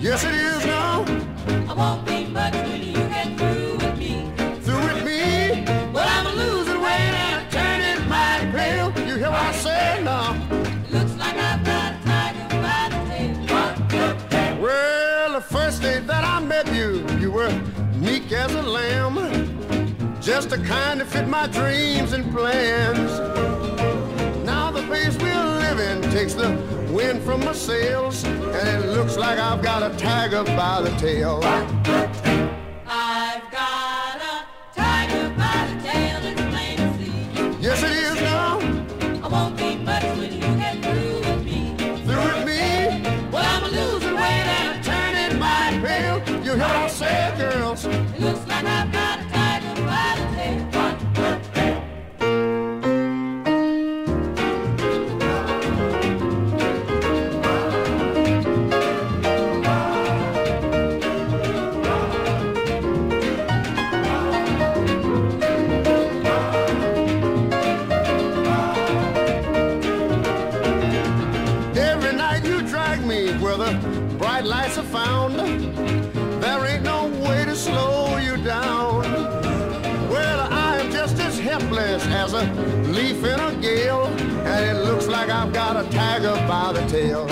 Yes, it is now. I won't be much when you get through with me. Through with me? Well, I'm a losing way, and I'm turning my pale. You hear what I say now? Looks like I've got a tiger by the tail. Well, the first day that I met you, you were meek as a lamb. Just the kind to fit my dreams and plans takes the wind from my sails, and it looks like I've got a tiger by the tail. I've got a tiger by the tail, it's plain to see. Yes, it is now. I won't be the bright lights are found. There ain't no way to slow you down. Well, I am just as helpless as a leaf in a gale, and it looks like I've got a tiger by the tail.